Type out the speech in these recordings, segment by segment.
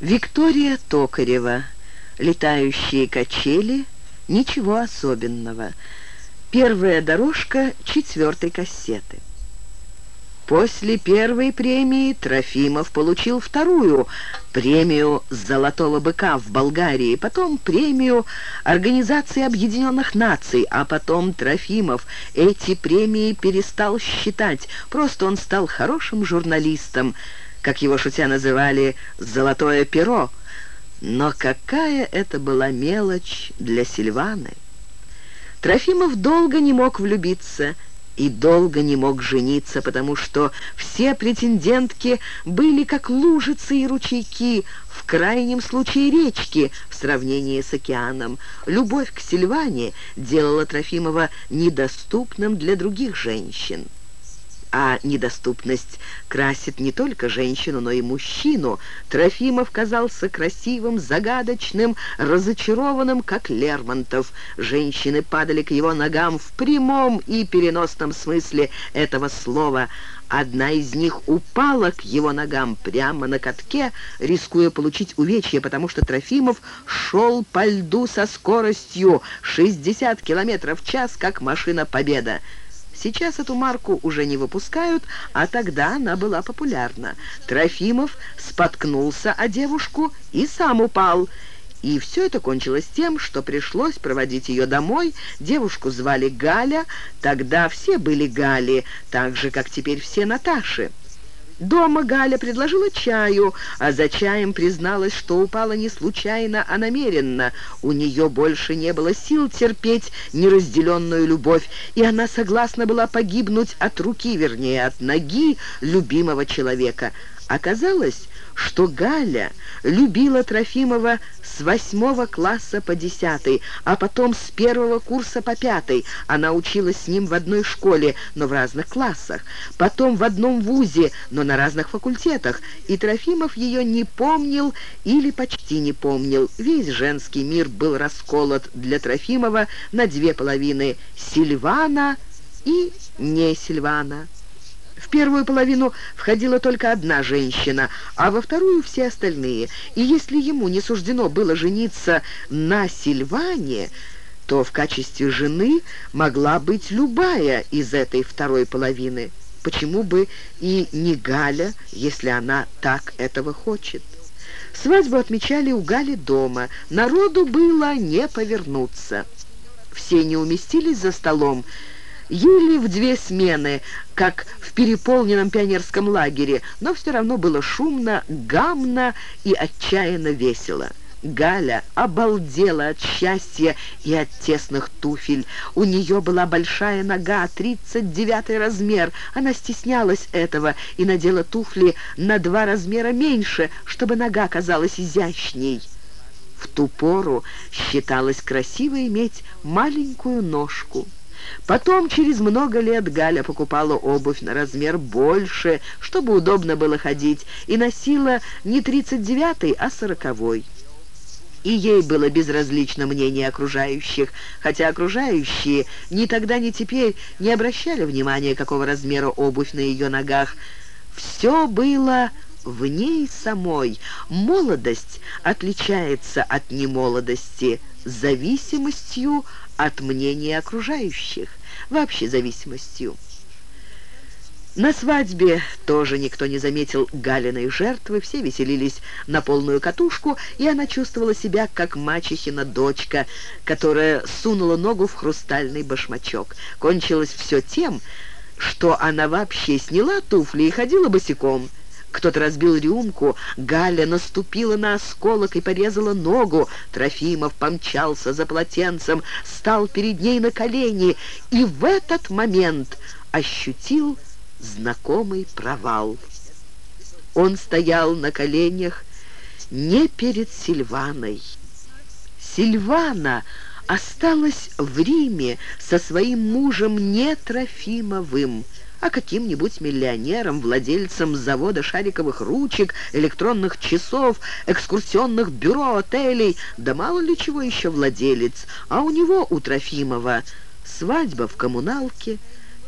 Виктория Токарева. Летающие качели. Ничего особенного. Первая дорожка четвертой кассеты. После первой премии Трофимов получил вторую премию «Золотого быка» в Болгарии, потом премию Организации Объединенных Наций, а потом Трофимов эти премии перестал считать, просто он стал хорошим журналистом, как его шутя называли «золотое перо». Но какая это была мелочь для Сильваны! Трофимов долго не мог влюбиться и долго не мог жениться, потому что все претендентки были как лужицы и ручейки, в крайнем случае речки в сравнении с океаном. Любовь к Сильване делала Трофимова недоступным для других женщин а недоступность красит не только женщину, но и мужчину. Трофимов казался красивым, загадочным, разочарованным, как Лермонтов. Женщины падали к его ногам в прямом и переносном смысле этого слова. Одна из них упала к его ногам прямо на катке, рискуя получить увечье, потому что Трофимов шел по льду со скоростью 60 км в час, как машина «Победа». Сейчас эту марку уже не выпускают, а тогда она была популярна. Трофимов споткнулся о девушку и сам упал. И все это кончилось тем, что пришлось проводить ее домой. Девушку звали Галя, тогда все были Гали, так же, как теперь все Наташи. Дома Галя предложила чаю, а за чаем призналась, что упала не случайно, а намеренно. У нее больше не было сил терпеть неразделенную любовь, и она согласна была погибнуть от руки, вернее, от ноги любимого человека. Оказалось, что Галя любила Трофимова с восьмого класса по десятый, а потом с первого курса по пятый. Она училась с ним в одной школе, но в разных классах. Потом в одном вузе, но на разных факультетах. И Трофимов ее не помнил или почти не помнил. Весь женский мир был расколот для Трофимова на две половины – Сильвана и не Сильвана. В первую половину входила только одна женщина, а во вторую все остальные. И если ему не суждено было жениться на Сильване, то в качестве жены могла быть любая из этой второй половины. Почему бы и не Галя, если она так этого хочет? Свадьбу отмечали у Гали дома. Народу было не повернуться. Все не уместились за столом, Ели в две смены, как в переполненном пионерском лагере, но все равно было шумно, гамно и отчаянно весело. Галя обалдела от счастья и от тесных туфель. У нее была большая нога, 39 размер. Она стеснялась этого и надела туфли на два размера меньше, чтобы нога казалась изящней. В ту пору считалось красиво иметь маленькую ножку. Потом, через много лет, Галя покупала обувь на размер больше, чтобы удобно было ходить, и носила не 39-й, а 40-й. И ей было безразлично мнение окружающих, хотя окружающие ни тогда, ни теперь не обращали внимания, какого размера обувь на ее ногах. Все было в ней самой. Молодость отличается от немолодости зависимостью от мнения окружающих, вообще зависимостью. На свадьбе тоже никто не заметил Галиной жертвы, все веселились на полную катушку, и она чувствовала себя как мачехина дочка, которая сунула ногу в хрустальный башмачок. Кончилось все тем, что она вообще сняла туфли и ходила босиком. Кто-то разбил рюмку, Галя наступила на осколок и порезала ногу. Трофимов помчался за полотенцем, стал перед ней на колени и в этот момент ощутил знакомый провал. Он стоял на коленях не перед Сильваной. Сильвана осталась в Риме со своим мужем не Трофимовым, а каким-нибудь миллионером, владельцем завода шариковых ручек, электронных часов, экскурсионных бюро, отелей, да мало ли чего еще владелец. А у него, у Трофимова, свадьба в коммуналке,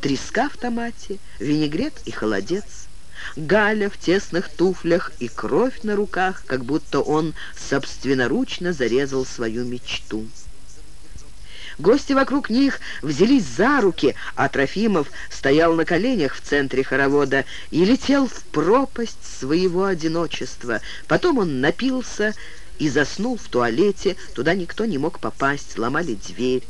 треска в томате, винегрет и холодец. Галя в тесных туфлях и кровь на руках, как будто он собственноручно зарезал свою мечту. Гости вокруг них взялись за руки, а Трофимов стоял на коленях в центре хоровода и летел в пропасть своего одиночества. Потом он напился и заснул в туалете, туда никто не мог попасть, ломали дверь.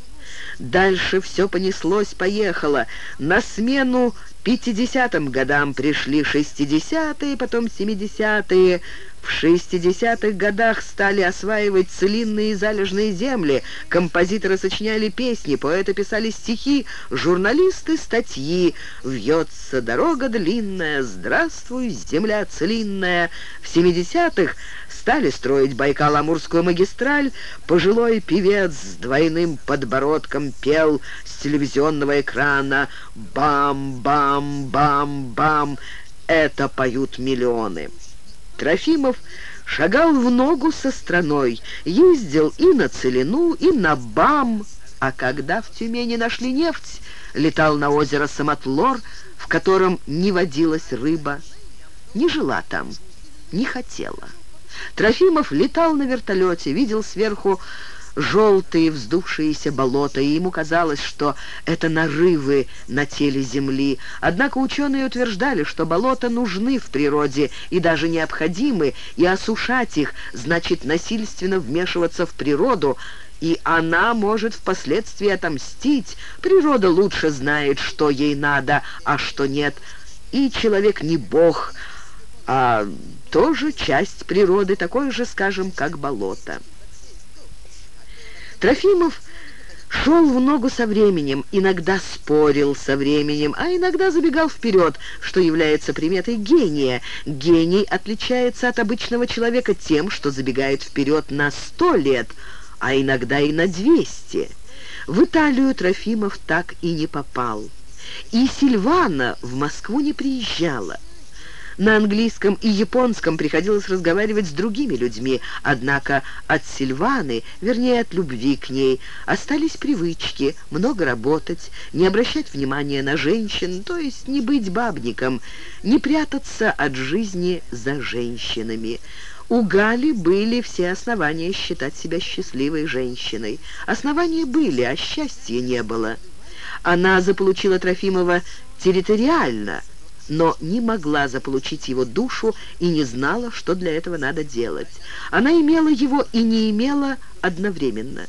Дальше все понеслось-поехало. На смену 50-м годам пришли 60-е, потом 70-е. В 60-х годах стали осваивать целинные залежные земли, композиторы сочиняли песни, поэты писали стихи, журналисты — статьи. «Вьется дорога длинная, здравствуй, земля целинная». В 70-х стали строить Байкал-Амурскую магистраль, пожилой певец с двойным подбородком пел с телевизионного экрана «Бам-бам-бам-бам». Это поют миллионы. Трофимов шагал в ногу со страной, ездил и на Целину, и на БАМ, а когда в Тюмени нашли нефть, летал на озеро Самотлор, в котором не водилась рыба, не жила там, не хотела. Трофимов летал на вертолете, видел сверху желтые вздувшиеся болота, и ему казалось, что это нарывы на теле земли. Однако ученые утверждали, что болота нужны в природе и даже необходимы, и осушать их значит насильственно вмешиваться в природу, и она может впоследствии отомстить. Природа лучше знает, что ей надо, а что нет. И человек не бог, а тоже часть природы, такой же, скажем, как болото. Трофимов шел в ногу со временем, иногда спорил со временем, а иногда забегал вперед, что является приметой гения. Гений отличается от обычного человека тем, что забегает вперед на сто лет, а иногда и на двести. В Италию Трофимов так и не попал. И Сильвана в Москву не приезжала. На английском и японском приходилось разговаривать с другими людьми, однако от Сильваны, вернее, от любви к ней, остались привычки много работать, не обращать внимания на женщин, то есть не быть бабником, не прятаться от жизни за женщинами. У Гали были все основания считать себя счастливой женщиной. Основания были, а счастья не было. Она заполучила Трофимова территориально – но не могла заполучить его душу и не знала, что для этого надо делать. Она имела его и не имела одновременно.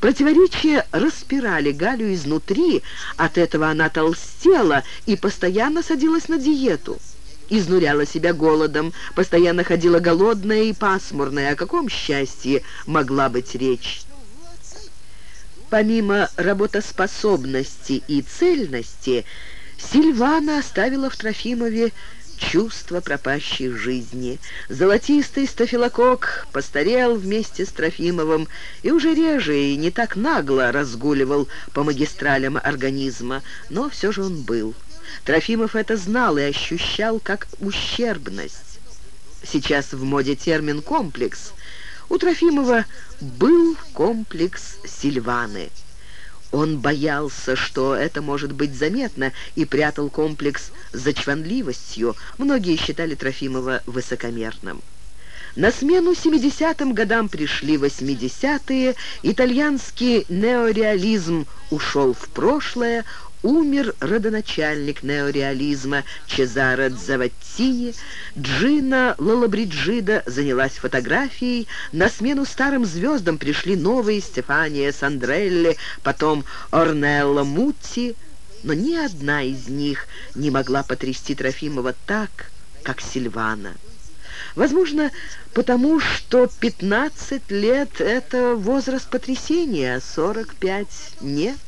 Противоречия распирали Галю изнутри, от этого она толстела и постоянно садилась на диету. Изнуряла себя голодом, постоянно ходила голодная и пасмурная. О каком счастье могла быть речь? Помимо работоспособности и цельности, Сильвана оставила в Трофимове чувство пропащей жизни. Золотистый стафилокок постарел вместе с Трофимовым и уже реже и не так нагло разгуливал по магистралям организма, но все же он был. Трофимов это знал и ощущал как ущербность. Сейчас в моде термин «комплекс». У Трофимова был комплекс Сильваны – он боялся, что это может быть заметно, и прятал комплекс за чванливостью. Многие считали Трофимова высокомерным. На смену 70-м годам пришли 80-е, итальянский неореализм ушел в прошлое, умер родоначальник неореализма Чезаро Дзаваттини, Джина Лолабриджида занялась фотографией, на смену старым звездам пришли новые Стефания Сандрелли, потом Орнелло Мутти, но ни одна из них не могла потрясти Трофимова так, как Сильвана. Возможно, потому что 15 лет — это возраст потрясения, а 45 — нет.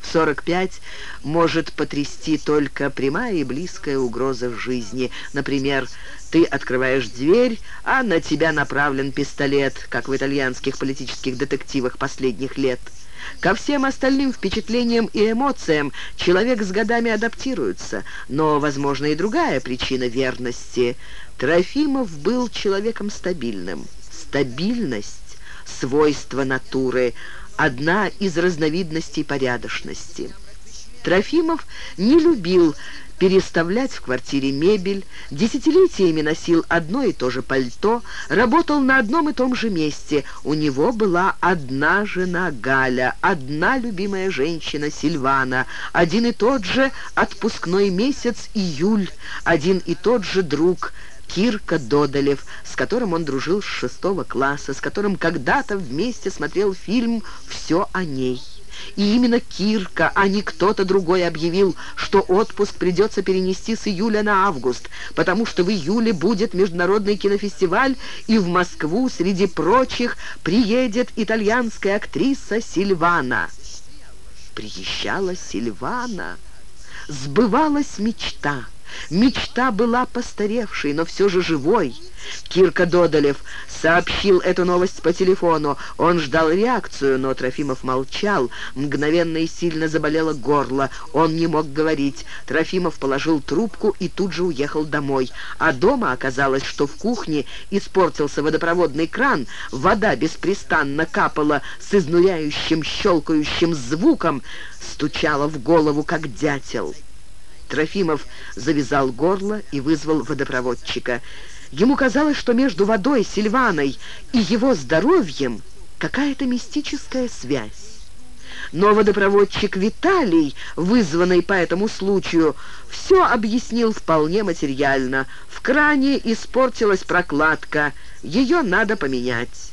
В 45 может потрясти только прямая и близкая угроза в жизни. Например, ты открываешь дверь, а на тебя направлен пистолет, как в итальянских политических детективах последних лет. Ко всем остальным впечатлениям и эмоциям человек с годами адаптируется, но, возможно, и другая причина верности. Трофимов был человеком стабильным. Стабильность – свойство натуры – одна из разновидностей порядочности. Трофимов не любил переставлять в квартире мебель, десятилетиями носил одно и то же пальто, работал на одном и том же месте. У него была одна жена Галя, одна любимая женщина Сильвана, один и тот же отпускной месяц июль, один и тот же друг Кирка Додолев, с которым он дружил с шестого класса, с которым когда-то вместе смотрел фильм «Все о ней». И именно Кирка, а не кто-то другой объявил, что отпуск придется перенести с июля на август, потому что в июле будет международный кинофестиваль, и в Москву среди прочих приедет итальянская актриса Сильвана. Приезжала Сильвана. Сбывалась мечта. Мечта была постаревшей, но все же живой. Кирка Додолев сообщил эту новость по телефону. Он ждал реакцию, но Трофимов молчал. Мгновенно и сильно заболело горло. Он не мог говорить. Трофимов положил трубку и тут же уехал домой. А дома оказалось, что в кухне испортился водопроводный кран, вода беспрестанно капала с изнуряющим, щелкающим звуком, стучала в голову, как дятел. Трофимов завязал горло и вызвал водопроводчика. Ему казалось, что между водой, Сильваной и его здоровьем какая-то мистическая связь. Но водопроводчик Виталий, вызванный по этому случаю, все объяснил вполне материально. В кране испортилась прокладка, ее надо поменять.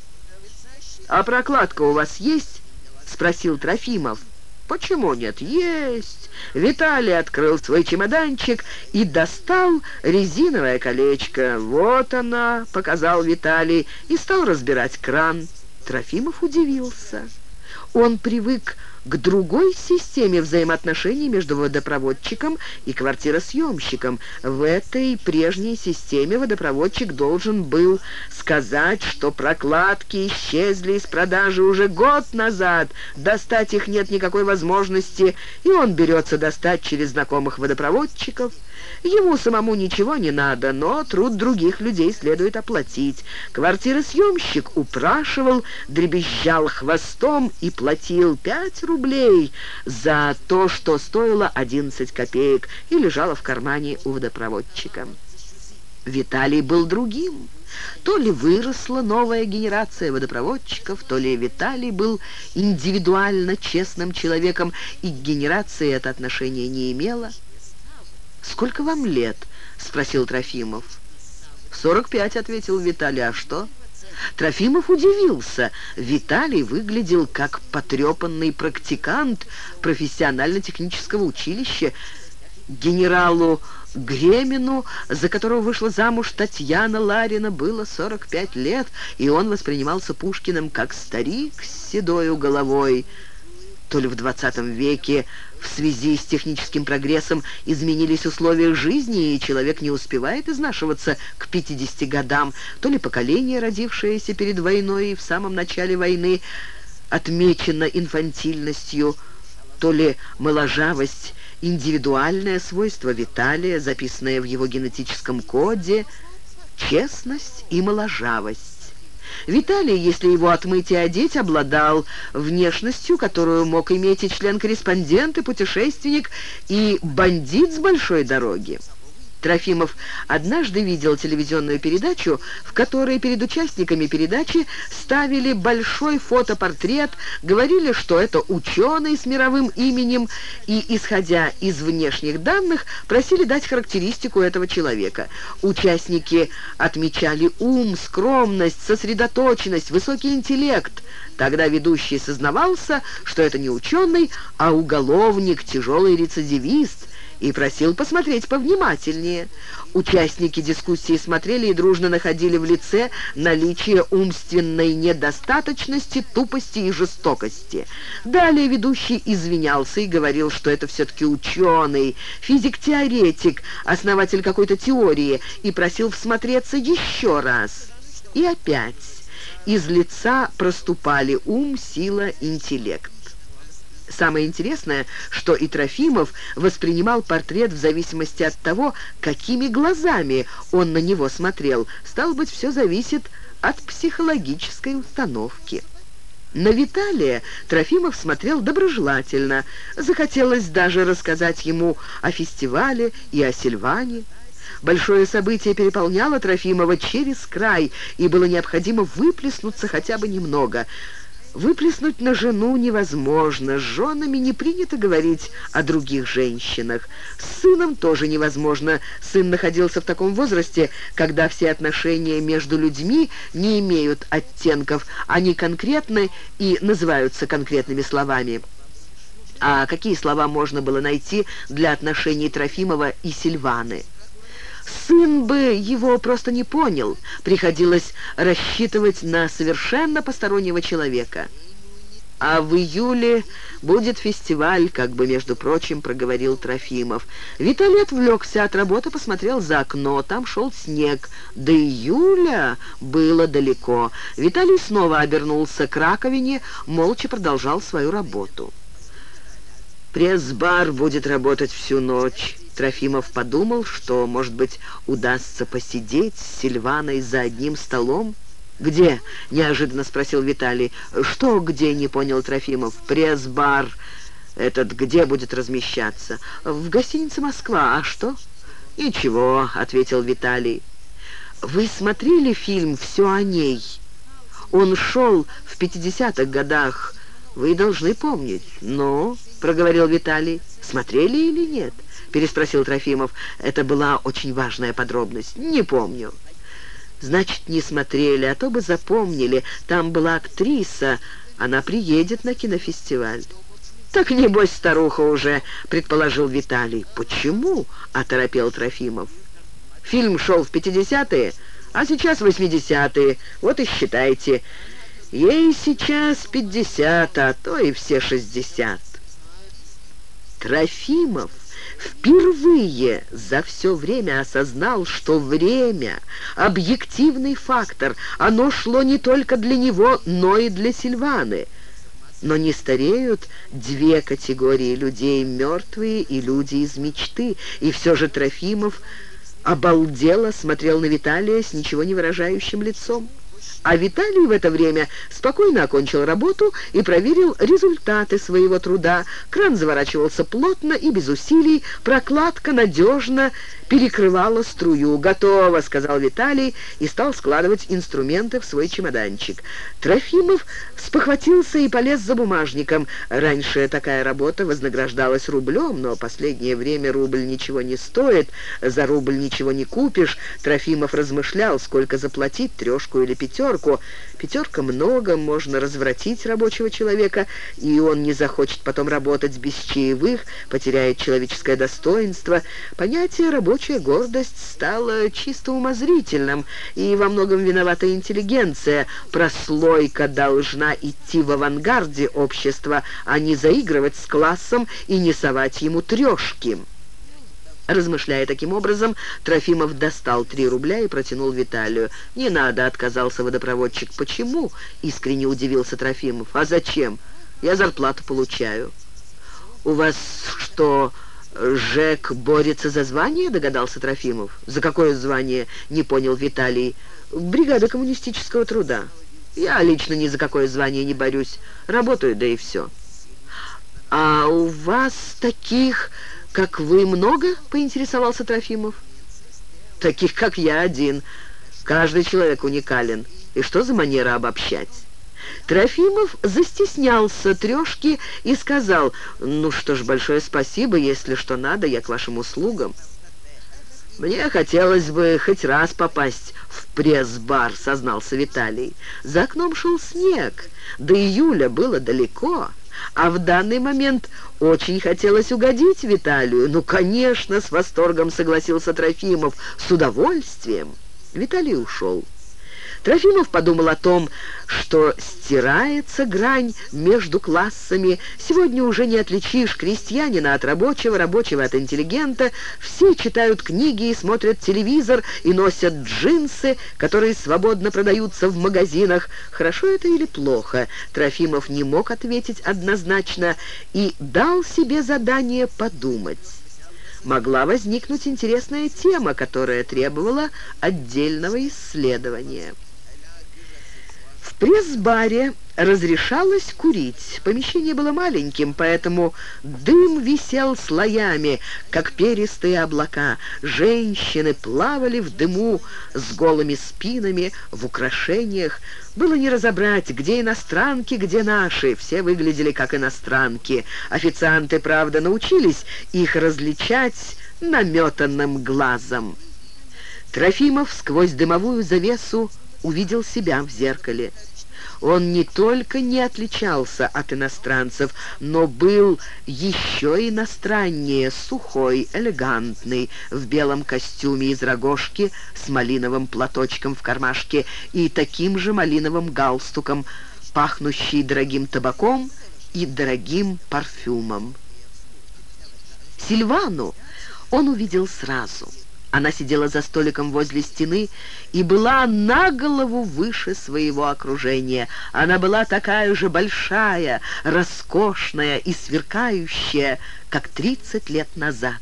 «А прокладка у вас есть?» — спросил Трофимов. «Почему нет? Есть!» Виталий открыл свой чемоданчик и достал резиновое колечко. «Вот она!» — показал Виталий и стал разбирать кран. Трофимов удивился. Он привык к другой системе взаимоотношений между водопроводчиком и квартиросъемщиком. В этой прежней системе водопроводчик должен был сказать, что прокладки исчезли из продажи уже год назад, достать их нет никакой возможности, и он берется достать через знакомых водопроводчиков. Ему самому ничего не надо, но труд других людей следует оплатить. Квартиросъемщик упрашивал, дребезжал хвостом и платил пять рублей за то, что стоило одиннадцать копеек и лежало в кармане у водопроводчика. Виталий был другим. То ли выросла новая генерация водопроводчиков, то ли Виталий был индивидуально честным человеком, и к генерации это отношение не имело. «Сколько вам лет?» — спросил Трофимов. «Сорок пять», — ответил Виталий. «А что?» Трофимов удивился. Виталий выглядел как потрепанный практикант профессионально-технического училища. Генералу Гремину, за которого вышла замуж Татьяна Ларина, было 45 лет, и он воспринимался Пушкиным как старик с седою головой то ли в 20 веке в связи с техническим прогрессом изменились условия жизни, и человек не успевает изнашиваться к 50 годам, то ли поколение, родившееся перед войной и в самом начале войны, отмечено инфантильностью, то ли моложавость, индивидуальное свойство Виталия, записанное в его генетическом коде, честность и моложавость. Виталий, если его отмыть и одеть, обладал внешностью, которую мог иметь и член-корреспондент, и путешественник, и бандит с большой дороги. Трофимов однажды видел телевизионную передачу, в которой перед участниками передачи ставили большой фотопортрет, говорили, что это ученый с мировым именем, и, исходя из внешних данных, просили дать характеристику этого человека. Участники отмечали ум, скромность, сосредоточенность, высокий интеллект. Тогда ведущий сознавался, что это не ученый, а уголовник, тяжелый рецидивист – и просил посмотреть повнимательнее. Участники дискуссии смотрели и дружно находили в лице наличие умственной недостаточности, тупости и жестокости. Далее ведущий извинялся и говорил, что это все-таки ученый, физик-теоретик, основатель какой-то теории, и просил всмотреться еще раз. И опять из лица проступали ум, сила, интеллект. Самое интересное, что и Трофимов воспринимал портрет в зависимости от того, какими глазами он на него смотрел. Стало быть, все зависит от психологической установки. На Виталия Трофимов смотрел доброжелательно. Захотелось даже рассказать ему о фестивале и о Сильване. Большое событие переполняло Трофимова через край, и было необходимо выплеснуться хотя бы немного. Выплеснуть на жену невозможно, с женами не принято говорить о других женщинах. С сыном тоже невозможно. Сын находился в таком возрасте, когда все отношения между людьми не имеют оттенков, они конкретны и называются конкретными словами. А какие слова можно было найти для отношений Трофимова и Сильваны? Сын бы его просто не понял. Приходилось рассчитывать на совершенно постороннего человека. «А в июле будет фестиваль», как бы, между прочим, проговорил Трофимов. Виталий отвлекся от работы, посмотрел за окно. Там шел снег. До июля было далеко. Виталий снова обернулся к раковине, молча продолжал свою работу. «Пресс-бар будет работать всю ночь». Трофимов подумал, что, может быть, удастся посидеть с Сильваной за одним столом. «Где?» — неожиданно спросил Виталий. «Что где?» — не понял Трофимов. «Пресс-бар. Этот где будет размещаться?» «В гостинице «Москва». А что?» «Ничего», — ответил Виталий. «Вы смотрели фильм «Все о ней»?» Он шел в 50-х годах. Вы должны помнить. «Ну?» — проговорил Виталий. «Смотрели или нет?» — переспросил Трофимов. «Это была очень важная подробность. Не помню». «Значит, не смотрели, а то бы запомнили. Там была актриса. Она приедет на кинофестиваль». «Так, небось, старуха уже», — предположил Виталий. «Почему?» — оторопел Трофимов. «Фильм шел в 50-е, а сейчас 80-е. Вот и считайте. Ей сейчас 50, а то и все 60». Трофимов впервые за все время осознал, что время — объективный фактор. Оно шло не только для него, но и для Сильваны. Но не стареют две категории людей — мертвые и люди из мечты. И все же Трофимов обалдело смотрел на Виталия с ничего не выражающим лицом. А Виталий в это время спокойно окончил работу и проверил результаты своего труда. Кран заворачивался плотно и без усилий, прокладка надежно перекрывала струю. «Готово», — сказал Виталий и стал складывать инструменты в свой чемоданчик. Трофимов спохватился и полез за бумажником. Раньше такая работа вознаграждалась рублем, но последнее время рубль ничего не стоит, за рубль ничего не купишь. Трофимов размышлял, сколько заплатить, трешку или пятерку. Пятерка много, можно развратить рабочего человека, и он не захочет потом работать без чаевых, потеряет человеческое достоинство. Понятие «рабочая гордость» стало чисто умозрительным, и во многом виновата интеллигенция. Прослойка должна идти в авангарде общества, а не заигрывать с классом и не совать ему трешки. Размышляя таким образом, Трофимов достал три рубля и протянул Виталию. «Не надо», — отказался водопроводчик. «Почему?» — искренне удивился Трофимов. «А зачем? Я зарплату получаю». «У вас что, Жек борется за звание?» — догадался Трофимов. «За какое звание?» — не понял Виталий. «Бригада коммунистического труда». «Я лично ни за какое звание не борюсь. Работаю, да и все». «А у вас таких...» «Как вы много?» — поинтересовался Трофимов. «Таких, как я, один. Каждый человек уникален. И что за манера обобщать?» Трофимов застеснялся трешки и сказал, «Ну что ж, большое спасибо, если что надо, я к вашим услугам». «Мне хотелось бы хоть раз попасть в пресс-бар», — сознался Виталий. За окном шел снег, до июля было далеко, а в данный момент очень хотелось угодить Виталию. «Ну, конечно!» — с восторгом согласился Трофимов. «С удовольствием!» Виталий ушел. Трофимов подумал о том, что стирается грань между классами. Сегодня уже не отличишь крестьянина от рабочего, рабочего от интеллигента. Все читают книги и смотрят телевизор и носят джинсы, которые свободно продаются в магазинах. Хорошо это или плохо? Трофимов не мог ответить однозначно и дал себе задание подумать могла возникнуть интересная тема, которая требовала отдельного исследования. Пресс-баре разрешалось курить. Помещение было маленьким, поэтому дым висел слоями, как перистые облака. Женщины плавали в дыму с голыми спинами, в украшениях. Было не разобрать, где иностранки, где наши. Все выглядели как иностранки. Официанты, правда, научились их различать наметанным глазом. Трофимов сквозь дымовую завесу увидел себя в зеркале. Он не только не отличался от иностранцев, но был еще иностраннее, сухой, элегантный, в белом костюме из рогожки с малиновым платочком в кармашке и таким же малиновым галстуком, пахнущий дорогим табаком и дорогим парфюмом. Сильвану он увидел сразу — она сидела за столиком возле стены и была на голову выше своего окружения. Она была такая же большая, роскошная и сверкающая, как 30 лет назад.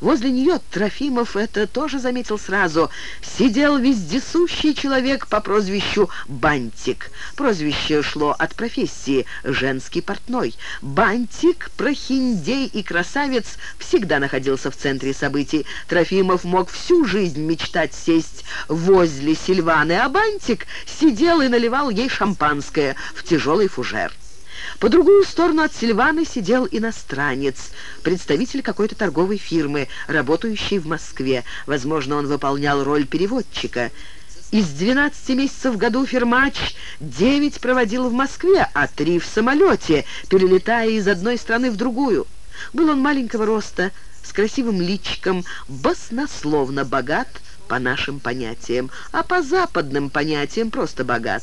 Возле нее Трофимов это тоже заметил сразу. Сидел вездесущий человек по прозвищу Бантик. Прозвище шло от профессии «женский портной». Бантик, прохиндей и красавец всегда находился в центре событий. Трофимов мог всю жизнь мечтать сесть возле Сильваны, а Бантик сидел и наливал ей шампанское в тяжелый фужер. По другую сторону от Сильваны сидел иностранец, представитель какой-то торговой фирмы, работающий в Москве. Возможно, он выполнял роль переводчика. Из 12 месяцев в году Фермач 9 проводил в Москве, а 3 в самолете, перелетая из одной страны в другую. Был он маленького роста, с красивым личиком, баснословно богат, по нашим понятиям, а по западным понятиям просто богат.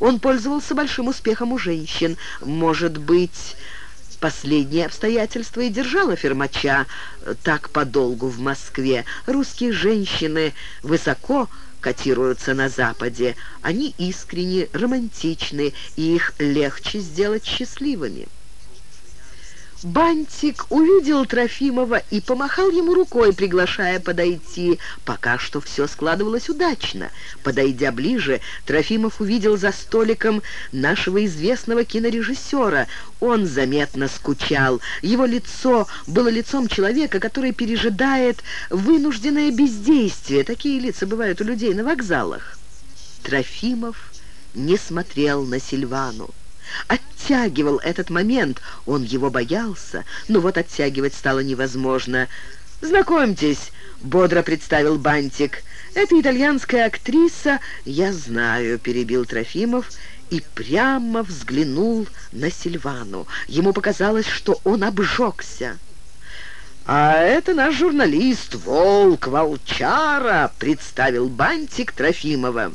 Он пользовался большим успехом у женщин. Может быть, последнее обстоятельство и держало Фермача так подолгу в Москве. Русские женщины высоко котируются на Западе. Они искренне, романтичны, и их легче сделать счастливыми. Бантик увидел Трофимова и помахал ему рукой, приглашая подойти. Пока что все складывалось удачно. Подойдя ближе, Трофимов увидел за столиком нашего известного кинорежиссера. Он заметно скучал. Его лицо было лицом человека, который пережидает вынужденное бездействие. Такие лица бывают у людей на вокзалах. Трофимов не смотрел на Сильвану оттягивал этот момент. Он его боялся, но вот оттягивать стало невозможно. «Знакомьтесь», — бодро представил Бантик. «Это итальянская актриса...» «Я знаю», — перебил Трофимов и прямо взглянул на Сильвану. Ему показалось, что он обжегся. «А это наш журналист, Волк, Волчара», — представил Бантик Трофимова.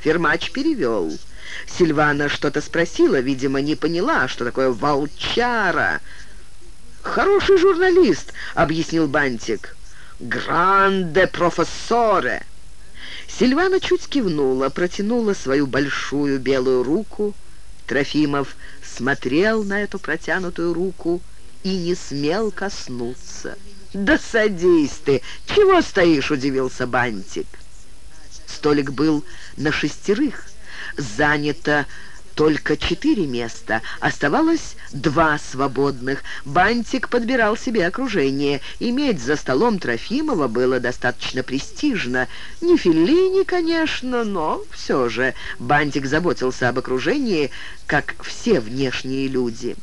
Фермач перевел. Сильвана что-то спросила, видимо, не поняла, что такое волчара. «Хороший журналист», — объяснил Бантик. «Гранде профессоре». Сильвана чуть кивнула, протянула свою большую белую руку. Трофимов смотрел на эту протянутую руку и не смел коснуться. «Да садись ты! Чего стоишь?» — удивился Бантик. Столик был на шестерых занято только четыре места, оставалось два свободных. Бантик подбирал себе окружение. Иметь за столом Трофимова было достаточно престижно. Не Феллини, конечно, но все же Бантик заботился об окружении, как все внешние люди.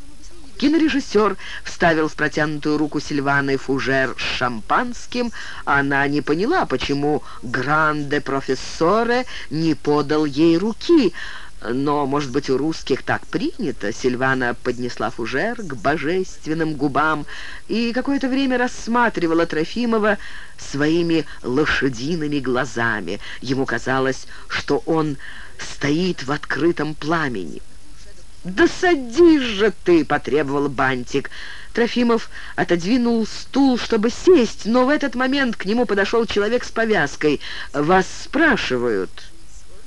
Кинорежиссер вставил в протянутую руку Сильваны фужер с шампанским. Она не поняла, почему гранде профессоре не подал ей руки, но, может быть, у русских так принято. Сильвана поднесла фужер к божественным губам и какое-то время рассматривала Трофимова своими лошадиными глазами. Ему казалось, что он стоит в открытом пламени. «Да садись же ты!» — потребовал Бантик. Трофимов отодвинул стул, чтобы сесть, но в этот момент к нему подошел человек с повязкой. «Вас спрашивают».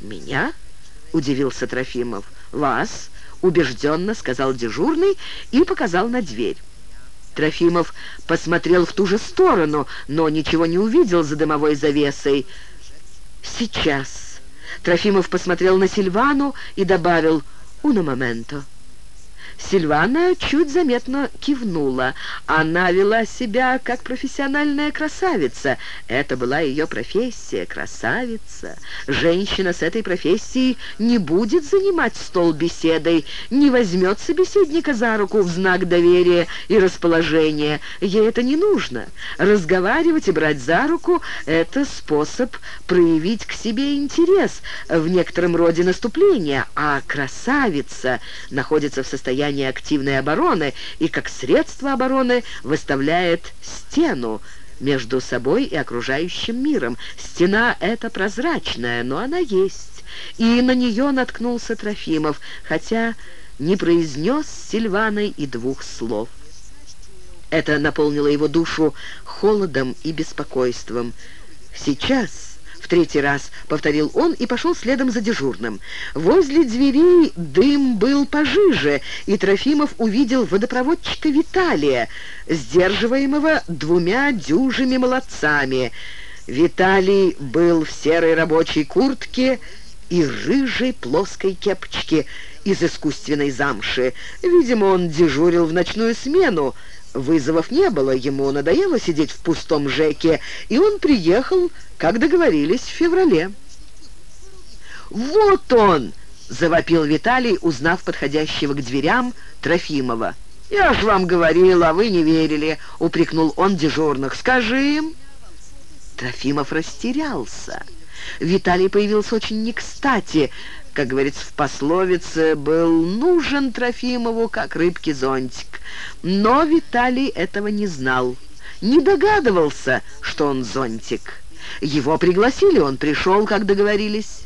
«Меня?» — удивился Трофимов. «Вас?» — убежденно сказал дежурный и показал на дверь. Трофимов посмотрел в ту же сторону, но ничего не увидел за дымовой завесой. «Сейчас». Трофимов посмотрел на Сильвану и добавил Un momento, Сильвана чуть заметно кивнула. Она вела себя как профессиональная красавица. Это была ее профессия — красавица. Женщина с этой профессией не будет занимать стол беседой, не возьмет собеседника за руку в знак доверия и расположения. Ей это не нужно. Разговаривать и брать за руку — это способ проявить к себе интерес в некотором роде наступления, а красавица находится в состоянии состоянии активной обороны и как средство обороны выставляет стену между собой и окружающим миром. Стена эта прозрачная, но она есть, и на нее наткнулся Трофимов, хотя не произнес с Сильваной и двух слов. Это наполнило его душу холодом и беспокойством. Сейчас в третий раз повторил он и пошел следом за дежурным. Возле дверей дым был пожиже, и Трофимов увидел водопроводчика Виталия, сдерживаемого двумя дюжими молодцами. Виталий был в серой рабочей куртке и рыжей плоской кепочке из искусственной замши. Видимо, он дежурил в ночную смену, Вызовов не было, ему надоело сидеть в пустом ЖЭКе, и он приехал, как договорились, в феврале. «Вот он!» — завопил Виталий, узнав подходящего к дверям Трофимова. «Я ж вам говорил, а вы не верили», — упрекнул он дежурных. «Скажи им». Трофимов растерялся. Виталий появился очень не кстати. Как говорится в пословице, был нужен Трофимову, как рыбки зонтик. Но Виталий этого не знал, не догадывался, что он зонтик. Его пригласили, он пришел, как договорились.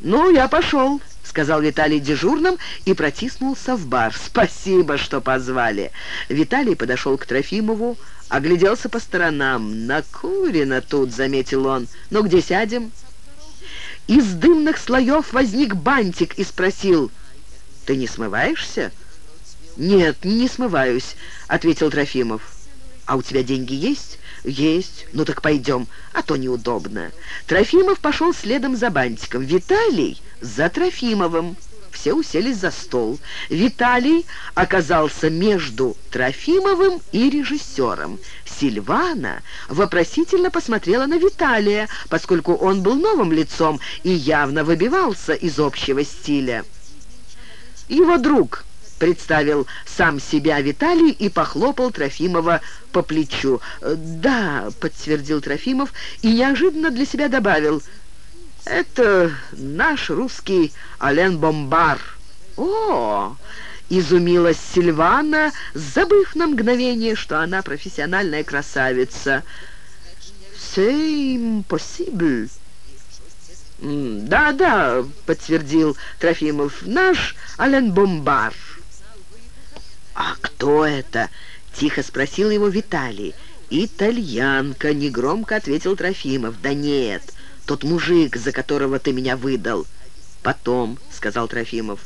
«Ну, я пошел», — сказал Виталий дежурным и протиснулся в бар. «Спасибо, что позвали». Виталий подошел к Трофимову, огляделся по сторонам. «Накурено тут», — заметил он. «Ну, где сядем?» Из дымных слоев возник бантик и спросил, «Ты не смываешься?» «Нет, не смываюсь», — ответил Трофимов. «А у тебя деньги есть?» «Есть. Ну так пойдем, а то неудобно». Трофимов пошел следом за бантиком. Виталий за Трофимовым. Все уселись за стол. Виталий оказался между Трофимовым и режиссером. Сильвана вопросительно посмотрела на Виталия, поскольку он был новым лицом и явно выбивался из общего стиля. Его друг представил сам себя Виталий и похлопал Трофимова по плечу. «Да», — подтвердил Трофимов и неожиданно для себя добавил, «это наш русский Ален Бомбар». «О!» изумилась Сильвана, забыв на мгновение, что она профессиональная красавица. «C'est impossible». «Да-да», — подтвердил Трофимов, — «наш Ален Бомбар». «А кто это?» — тихо спросил его Виталий. «Итальянка», — негромко ответил Трофимов. «Да нет, тот мужик, за которого ты меня выдал». «Потом», — сказал Трофимов.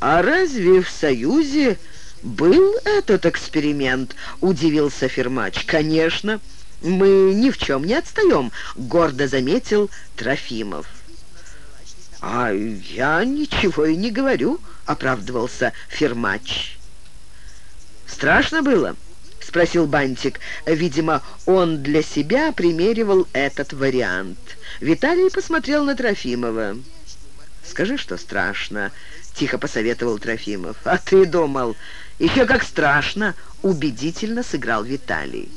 «А разве в Союзе был этот эксперимент?» — удивился Фермач. «Конечно, мы ни в чем не отстаем», — гордо заметил Трофимов. «А я ничего и не говорю», — оправдывался Фермач. «Страшно было?» — спросил Бантик. Видимо, он для себя примеривал этот вариант. Виталий посмотрел на Трофимова. «Скажи, что страшно», тихо посоветовал Трофимов. «А ты думал, еще как страшно!» — убедительно сыграл Виталий.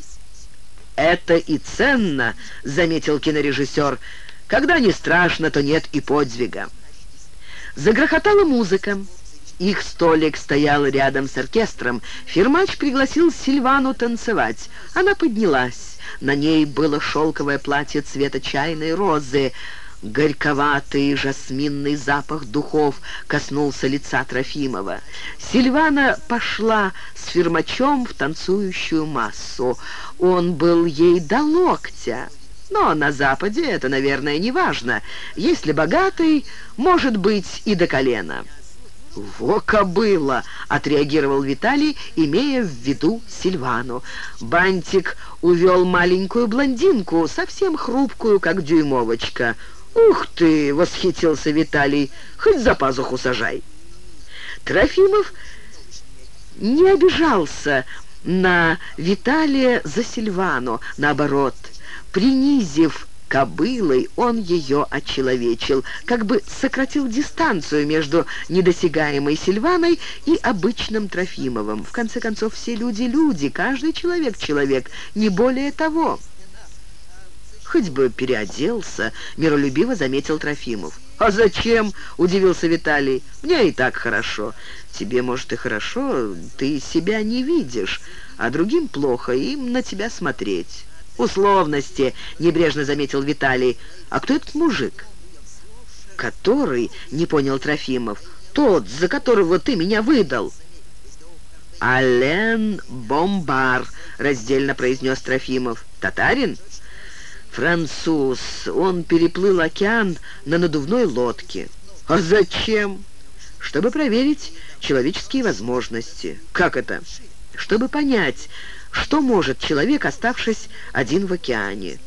«Это и ценно», — заметил кинорежиссер. «Когда не страшно, то нет и подвига». Загрохотала музыка. Их столик стоял рядом с оркестром. Фермач пригласил Сильвану танцевать. Она поднялась. На ней было шелковое платье цвета чайной розы. Горьковатый жасминный запах духов коснулся лица Трофимова. Сильвана пошла с фермачом в танцующую массу. Он был ей до локтя. Но на Западе это, наверное, не важно. Если богатый, может быть и до колена. «Во кобыла!» — отреагировал Виталий, имея в виду Сильвану. Бантик увел маленькую блондинку, совсем хрупкую, как дюймовочка. «Ух ты!» — восхитился Виталий. «Хоть за пазуху сажай». Трофимов не обижался на Виталия за Сильвану, наоборот, принизив кобылой, он ее очеловечил, как бы сократил дистанцию между недосягаемой Сильваной и обычным Трофимовым. В конце концов, все люди — люди, каждый человек — человек, не более того. «Хоть бы переоделся», — миролюбиво заметил Трофимов. «А зачем?» — удивился Виталий. «Мне и так хорошо. Тебе, может, и хорошо, ты себя не видишь, а другим плохо, им на тебя смотреть». «Условности», — небрежно заметил Виталий. «А кто этот мужик?» «Который?» — не понял Трофимов. «Тот, за которого ты меня выдал». «Ален Бомбар», — раздельно произнес Трофимов. «Татарин?» «Француз. Он переплыл океан на надувной лодке». «А зачем?» «Чтобы проверить человеческие возможности». «Как это?» «Чтобы понять, что может человек, оставшись один в океане?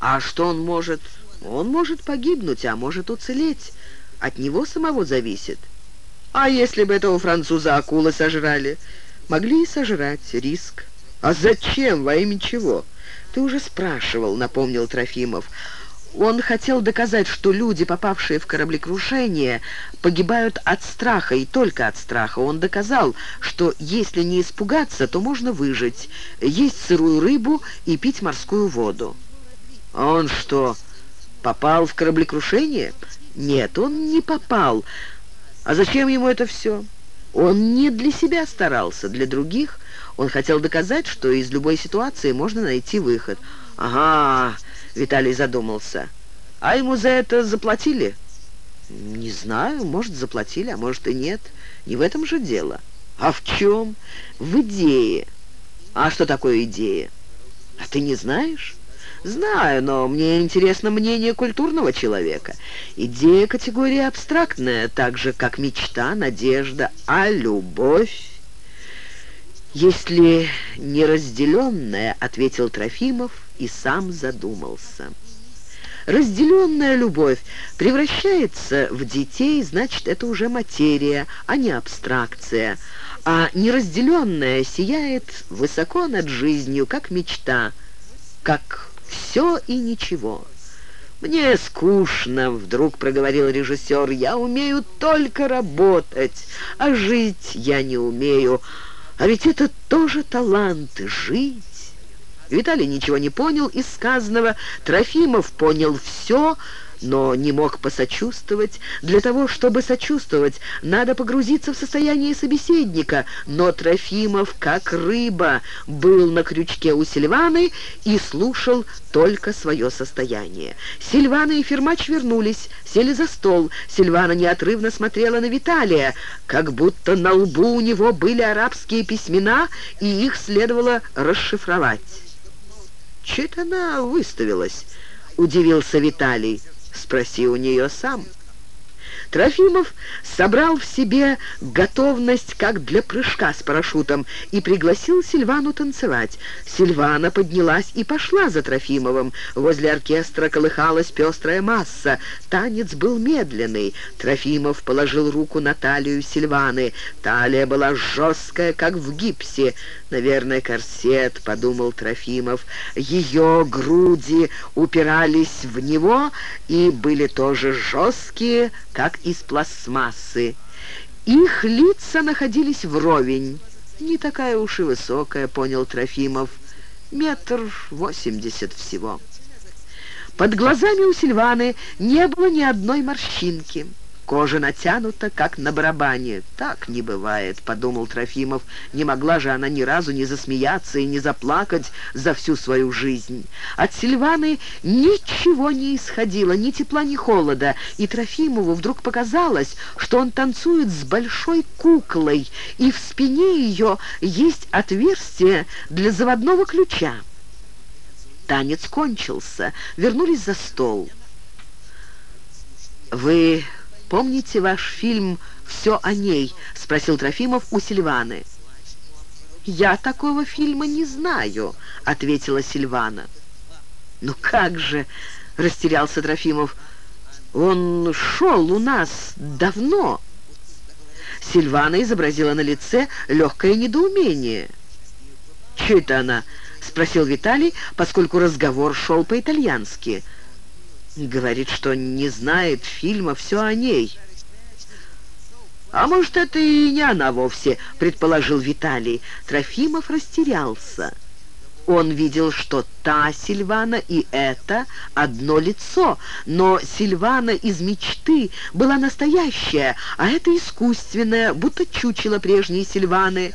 А что он может? Он может погибнуть, а может уцелеть. От него самого зависит. А если бы этого француза акулы сожрали? Могли и сожрать. Риск. А зачем? Во имя чего? Ты уже спрашивал, напомнил Трофимов. Он хотел доказать, что люди, попавшие в кораблекрушение, погибают от страха и только от страха. Он доказал, что если не испугаться, то можно выжить, есть сырую рыбу и пить морскую воду. Он что, попал в кораблекрушение? Нет, он не попал. А зачем ему это все? Он не для себя старался, для других. Он хотел доказать, что из любой ситуации можно найти выход. «Ага», — Виталий задумался. «А ему за это заплатили?» «Не знаю, может, заплатили, а может и нет. Не в этом же дело». «А в чем?» «В идее». «А что такое идея?» «А ты не знаешь?» «Знаю, но мне интересно мнение культурного человека. Идея — категория абстрактная, так же, как мечта, надежда, а любовь...» «Если неразделенная», — ответил Трофимов и сам задумался. Разделенная любовь превращается в детей, значит, это уже материя, а не абстракция. А неразделенная сияет высоко над жизнью, как мечта, как все и ничего. «Мне скучно», — вдруг проговорил режиссер, — «я умею только работать, а жить я не умею». А ведь это тоже талант — жить. Виталий ничего не понял из сказанного, Трофимов понял все, но не мог посочувствовать. Для того, чтобы сочувствовать, надо погрузиться в состояние собеседника, но Трофимов, как рыба, был на крючке у Сильваны и слушал только свое состояние. Сильвана и Фермач вернулись, сели за стол. Сильвана неотрывно смотрела на Виталия, как будто на лбу у него были арабские письмена, и их следовало расшифровать. «Че это она выставилась?» — удивился Виталий. Спроси у нее сам». Трофимов собрал в себе готовность как для прыжка с парашютом и пригласил Сильвану танцевать. Сильвана поднялась и пошла за Трофимовым. Возле оркестра колыхалась пестрая масса. Танец был медленный. Трофимов положил руку на талию Сильваны. Талия была жесткая, как в гипсе. «Наверное, корсет», — подумал Трофимов. Ее груди упирались в него и были тоже жесткие, как из пластмассы. Их лица находились вровень. Не такая уж и высокая, понял Трофимов. Метр восемьдесят всего. Под глазами у Сильваны не было ни одной морщинки. Кожа натянута, как на барабане. «Так не бывает», — подумал Трофимов. «Не могла же она ни разу не засмеяться и не заплакать за всю свою жизнь». От Сильваны ничего не исходило, ни тепла, ни холода, и Трофимову вдруг показалось, что он танцует с большой куклой, и в спине ее есть отверстие для заводного ключа. Танец кончился, вернулись за стол. «Вы «Помните ваш фильм «Все о ней»?» — спросил Трофимов у Сильваны. «Я такого фильма не знаю», — ответила Сильвана. «Ну как же!» — растерялся Трофимов. Он шел у нас давно». Сильвана изобразила на лице легкое недоумение. «Че это она?» — спросил Виталий, поскольку разговор шел по-итальянски. «Говорит, что не знает фильма «Все о ней». «А может, это и не она вовсе», — предположил Виталий. Трофимов растерялся. Он видел, что та Сильвана и это одно лицо, но Сильвана из мечты была настоящая, а это искусственная, будто чучело прежней Сильваны.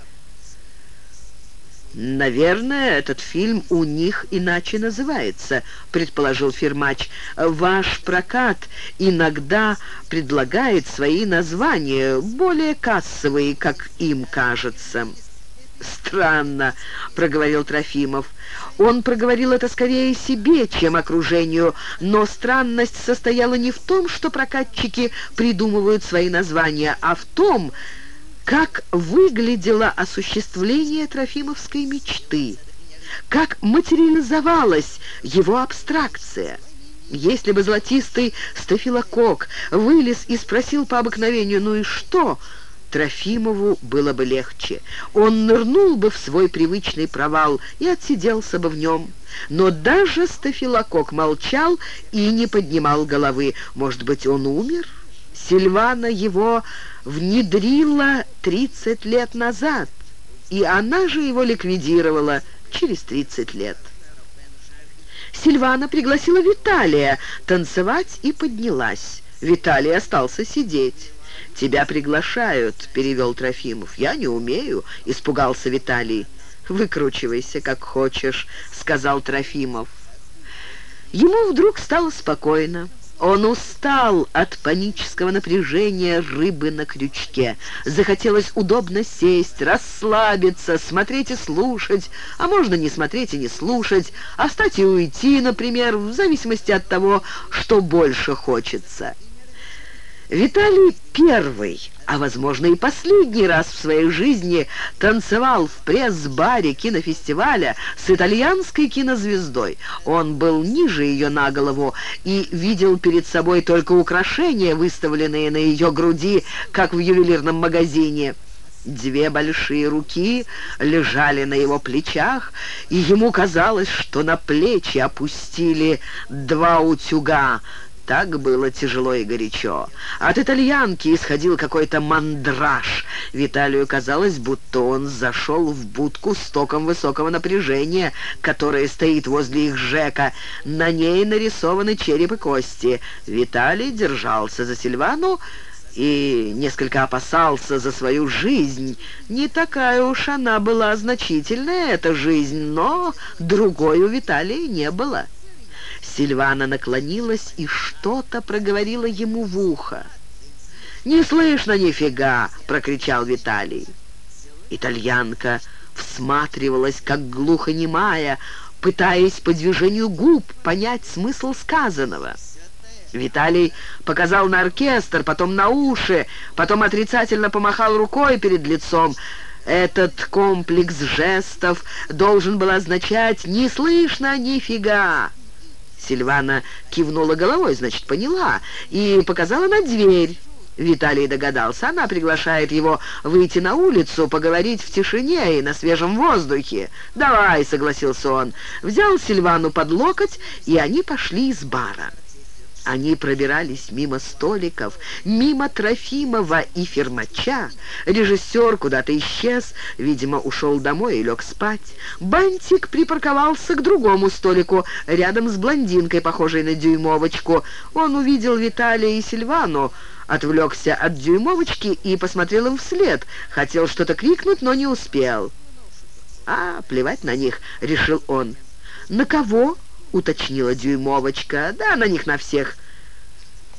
«Наверное, этот фильм у них иначе называется», — предположил Фермач. «Ваш прокат иногда предлагает свои названия, более кассовые, как им кажется». «Странно», — проговорил Трофимов. Он проговорил это скорее себе, чем окружению, но странность состояла не в том, что прокатчики придумывают свои названия, а в том, как выглядело осуществление Трофимовской мечты, как материализовалась его абстракция. Если бы золотистый стафилокок вылез и спросил по обыкновению «ну и что?», Трофимову было бы легче. Он нырнул бы в свой привычный провал и отсиделся бы в нем. Но даже Стафилокок молчал и не поднимал головы. Может быть, он умер? Сильвана его внедрила 30 лет назад, и она же его ликвидировала через 30 лет. Сильвана пригласила Виталия танцевать и поднялась. Виталий остался сидеть. «Тебя приглашают», — перевел Трофимов. «Я не умею», — испугался Виталий. «Выкручивайся, как хочешь», — сказал Трофимов. Ему вдруг стало спокойно. Он устал от панического напряжения рыбы на крючке. Захотелось удобно сесть, расслабиться, смотреть и слушать, а можно не смотреть и не слушать, а встать и уйти, например, в зависимости от того, что больше хочется. Виталий первый, а, возможно, и последний раз в своей жизни танцевал в пресс-баре кинофестиваля с итальянской кинозвездой. Он был ниже ее на голову и видел перед собой только украшения, выставленные на ее груди, как в ювелирном магазине. Две большие руки лежали на его плечах, и ему казалось, что на плечи опустили два утюга — так было тяжело и горячо. От итальянки исходил какой-то мандраж. Виталию казалось, будто он зашел в будку с током высокого напряжения, которая стоит возле их Жека. На ней нарисованы череп кости. Виталий держался за Сильвану, и несколько опасался за свою жизнь. Не такая уж она была значительная, эта жизнь, но другой у Виталия не было. Сильвана наклонилась и что-то проговорила ему в ухо. «Не слышно нифига!» — прокричал Виталий. Итальянка всматривалась, как глухонемая, пытаясь по движению губ понять смысл сказанного. Виталий показал на оркестр, потом на уши, потом отрицательно помахал рукой перед лицом. Этот комплекс жестов должен был означать «не слышно нифига». Сильвана кивнула головой, значит, поняла, и показала на дверь. Виталий догадался, она приглашает его выйти на улицу, поговорить в тишине и на свежем воздухе. «Давай», — согласился он, взял Сильвану под локоть, и они пошли из бара. Они пробирались мимо столиков, мимо Трофимова и Фермача. Режиссер куда-то исчез, видимо, ушел домой и лег спать. Бантик припарковался к другому столику, рядом с блондинкой, похожей на дюймовочку. Он увидел Виталия и Сильвану, отвлекся от дюймовочки и посмотрел им вслед. Хотел что-то крикнуть, но не успел. «А, плевать на них», — решил он. «На кого?» — уточнила Дюймовочка. «Да на них на всех.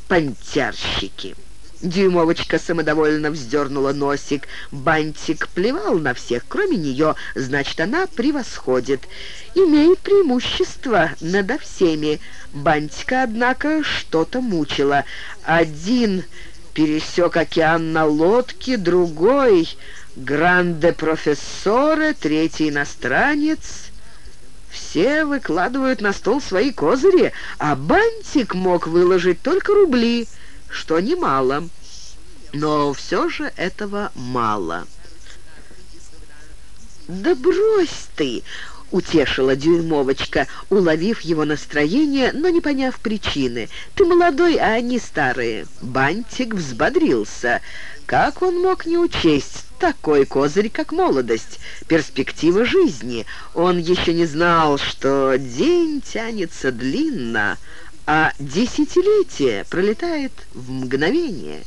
Понтярщики». Дюймовочка самодовольно вздернула носик. Бантик плевал на всех, кроме нее, значит, она превосходит. Имеет преимущество надо всеми. Бантика, однако, что-то мучило. Один пересек океан на лодке, другой — гранде профессора, третий иностранец — Все выкладывают на стол свои козыри, а бантик мог выложить только рубли, что немало. Но все же этого мало. «Да брось ты!» — утешила Дюймовочка, уловив его настроение, но не поняв причины. «Ты молодой, а они старые». Бантик взбодрился. Как он мог не учесть такой козырь, как молодость, перспектива жизни? Он еще не знал, что день тянется длинно, а десятилетие пролетает в мгновение.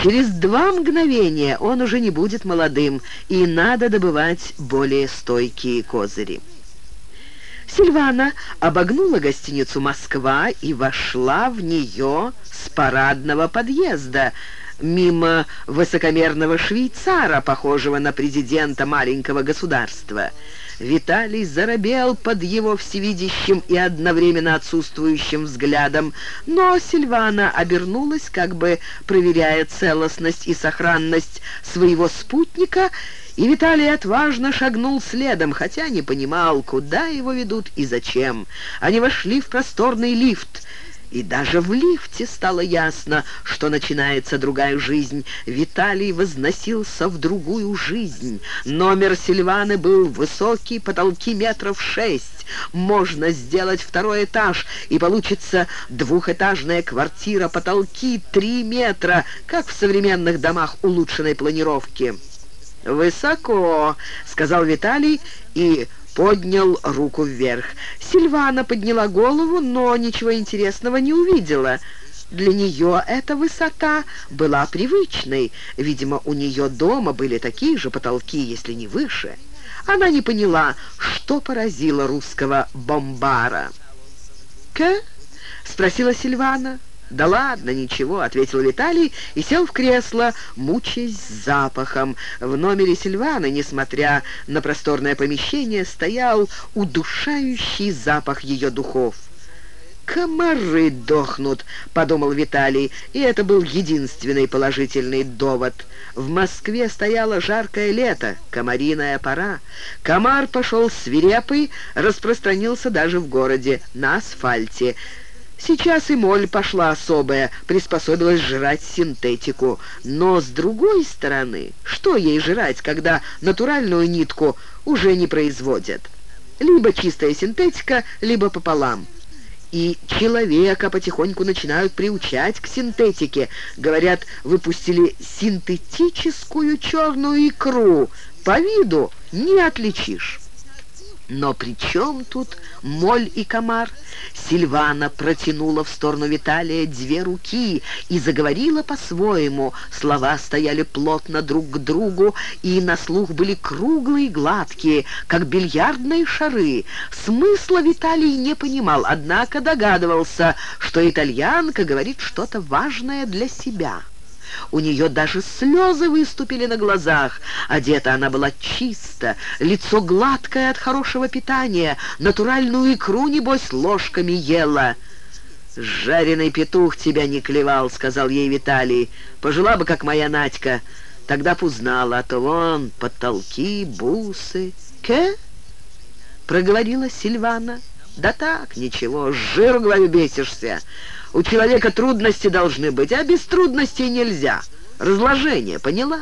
Через два мгновения он уже не будет молодым, и надо добывать более стойкие козыри. Сильвана обогнула гостиницу «Москва» и вошла в нее с парадного подъезда, мимо высокомерного швейцара, похожего на президента маленького государства. Виталий заробел под его всевидящим и одновременно отсутствующим взглядом, но Сильвана обернулась, как бы проверяя целостность и сохранность своего спутника, и Виталий отважно шагнул следом, хотя не понимал, куда его ведут и зачем. Они вошли в просторный лифт. И даже в лифте стало ясно, что начинается другая жизнь. Виталий возносился в другую жизнь. Номер Сильваны был высокий, потолки метров шесть. Можно сделать второй этаж, и получится двухэтажная квартира, потолки три метра, как в современных домах улучшенной планировки. «Высоко», — сказал Виталий и поднял руку вверх. Сильвана подняла голову, но ничего интересного не увидела. Для нее эта высота была привычной. Видимо, у нее дома были такие же потолки, если не выше. Она не поняла, что поразило русского бомбара. «К?» — спросила Сильвана. «Да ладно, ничего», — ответил Виталий и сел в кресло, мучаясь запахом. В номере Сильваны, несмотря на просторное помещение, стоял удушающий запах ее духов. «Комары дохнут», — подумал Виталий, и это был единственный положительный довод. В Москве стояло жаркое лето, комариная пора. Комар пошел свирепый, распространился даже в городе, на асфальте. Сейчас и моль пошла особая, приспособилась жрать синтетику. Но с другой стороны, что ей жрать, когда натуральную нитку уже не производят? Либо чистая синтетика, либо пополам. И человека потихоньку начинают приучать к синтетике. Говорят, выпустили синтетическую черную икру. По виду не отличишь. Но при чем тут моль и комар? Сильвана протянула в сторону Виталия две руки и заговорила по-своему. Слова стояли плотно друг к другу, и на слух были круглые гладкие, как бильярдные шары. Смысла Виталий не понимал, однако догадывался, что итальянка говорит что-то важное для себя. У нее даже слезы выступили на глазах. Одета она была чисто, лицо гладкое от хорошего питания, натуральную икру, небось, ложками ела. «Жареный петух тебя не клевал», — сказал ей Виталий. «Пожила бы, как моя Надька, тогда б узнала, а то вон потолки, бусы». «Ке?» — проговорила Сильвана. «Да так, ничего, с жиру, говорю, бесишься». У человека трудности должны быть, а без трудностей нельзя. Разложение, поняла?»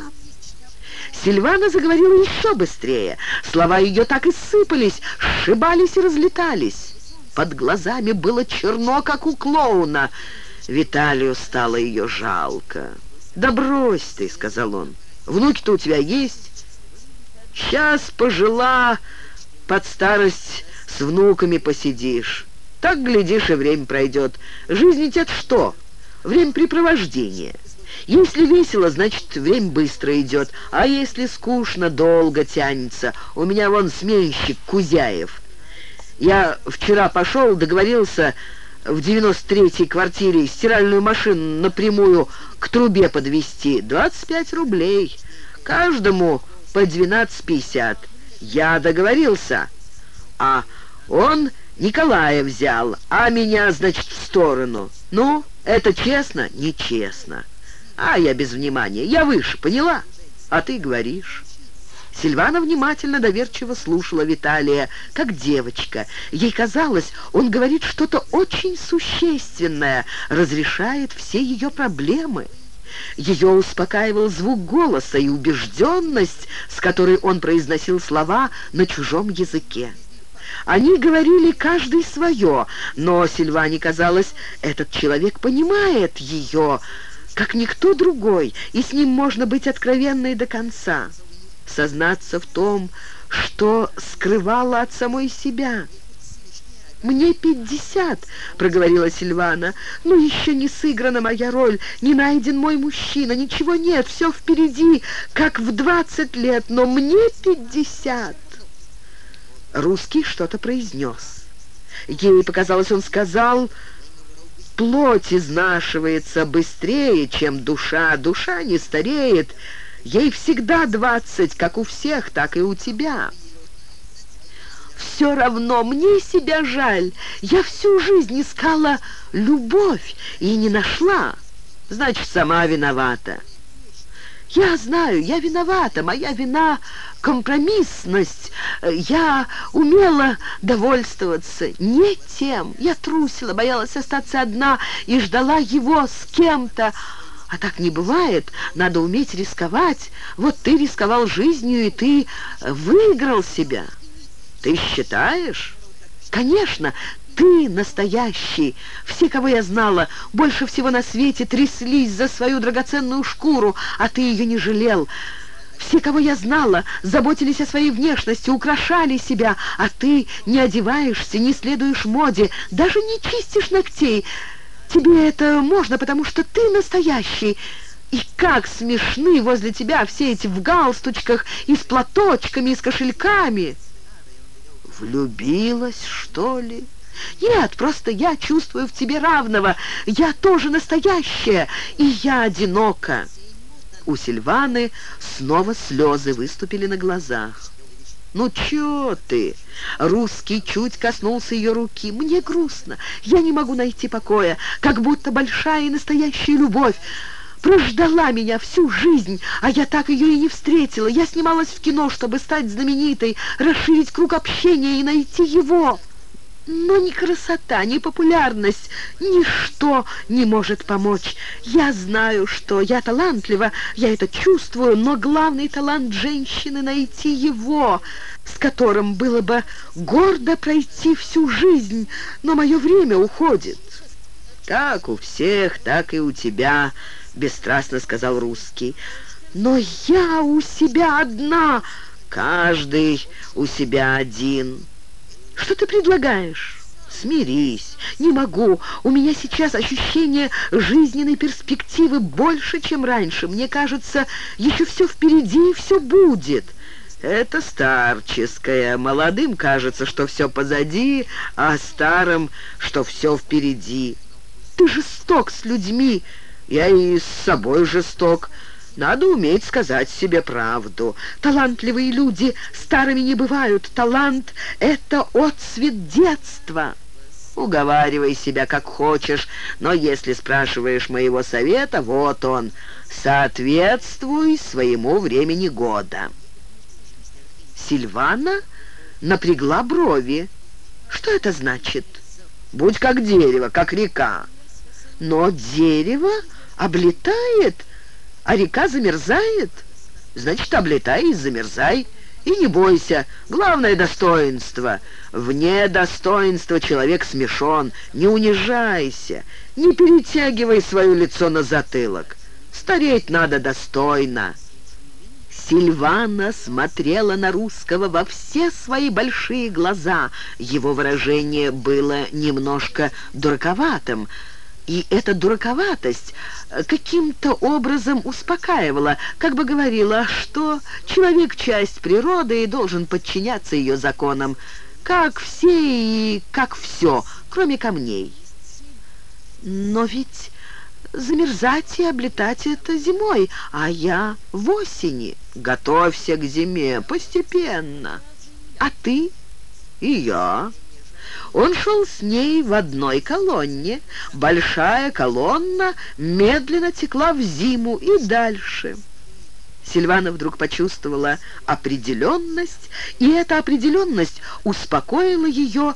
Сильвана заговорила еще быстрее. Слова ее так и сыпались, сшибались и разлетались. Под глазами было черно, как у клоуна. Виталию стало ее жалко. «Да брось ты», — сказал он. «Внуки-то у тебя есть?» «Сейчас пожила, под старость с внуками посидишь». Так, глядишь, и время пройдет. Жизнь ведь что? Времяпрепровождение. Если весело, значит, время быстро идет, а если скучно, долго тянется. У меня вон сменщик Кузяев. Я вчера пошел, договорился в 93-й квартире стиральную машину напрямую к трубе подвести. 25 рублей. Каждому по 12,50. Я договорился, а он Николая взял, а меня, значит, в сторону. Ну, это честно? Нечестно. А я без внимания. Я выше, поняла? А ты говоришь. Сильвана внимательно, доверчиво слушала Виталия, как девочка. Ей казалось, он говорит что-то очень существенное, разрешает все ее проблемы. Ее успокаивал звук голоса и убежденность, с которой он произносил слова на чужом языке. Они говорили каждый свое, но Сильване казалось, этот человек понимает ее, как никто другой, и с ним можно быть откровенной до конца сознаться в том, что скрывала от самой себя. «Мне пятьдесят», — проговорила Сильвана. «Ну, еще не сыграна моя роль, не найден мой мужчина, ничего нет, все впереди, как в двадцать лет, но мне пятьдесят». Русский что-то произнес. Ей показалось, он сказал... Плоть изнашивается быстрее, чем душа, душа не стареет, Ей всегда двадцать, как у всех, так и у тебя. Все равно мне себя жаль. Я всю жизнь искала любовь и не нашла. Значит, сама виновата. Я знаю, я виновата. Моя вина — компромиссность. Я умела довольствоваться не тем. Я трусила, боялась остаться одна и ждала его с кем-то. А так не бывает, надо уметь рисковать. Вот ты рисковал жизнью, и ты выиграл себя. Ты считаешь? Конечно, ты настоящий. Все, кого я знала, больше всего на свете тряслись за свою драгоценную шкуру, а ты ее не жалел. Все, кого я знала, заботились о своей внешности, украшали себя, а ты не одеваешься, не следуешь моде, даже не чистишь ногтей. Тебе это можно, потому что ты настоящий. И как смешны возле тебя все эти в галстучках и с платочками, и с кошельками. Влюбилась, что ли? Нет, просто я чувствую в тебе равного. Я тоже настоящая, и я одинока. У Сильваны снова слезы выступили на глазах. «Ну, чё ты?» Русский чуть коснулся ее руки. «Мне грустно. Я не могу найти покоя. Как будто большая и настоящая любовь прождала меня всю жизнь, а я так ее и не встретила. Я снималась в кино, чтобы стать знаменитой, расширить круг общения и найти его». Но ни красота, ни популярность, ничто не может помочь. Я знаю, что я талантлива, я это чувствую, но главный талант женщины — найти его, с которым было бы гордо пройти всю жизнь, но мое время уходит. «Как у всех, так и у тебя», — бесстрастно сказал русский. «Но я у себя одна, каждый у себя один». Что ты предлагаешь? Смирись. Не могу. У меня сейчас ощущение жизненной перспективы больше, чем раньше. Мне кажется, еще все впереди и все будет. Это старческое. Молодым кажется, что все позади, а старым, что все впереди. Ты жесток с людьми. Я и с собой жесток. Надо уметь сказать себе правду. Талантливые люди старыми не бывают. Талант — это отцвет детства. Уговаривай себя как хочешь, но если спрашиваешь моего совета, вот он. Соответствуй своему времени года. Сильвана напрягла брови. Что это значит? Будь как дерево, как река. Но дерево облетает а река замерзает, значит, облетай и замерзай. И не бойся, главное достоинство. Вне достоинства человек смешон. Не унижайся, не перетягивай свое лицо на затылок. Стареть надо достойно. Сильвана смотрела на русского во все свои большие глаза. Его выражение было немножко дураковатым, и эта дураковатость каким-то образом успокаивала, как бы говорила, что человек — часть природы и должен подчиняться ее законам, как все и как все, кроме камней. Но ведь замерзать и облетать это зимой, а я в осени. Готовься к зиме постепенно. А ты и я... Он шел с ней в одной колонне. Большая колонна медленно текла в зиму и дальше. Сильвана вдруг почувствовала определенность, и эта определенность успокоила ее,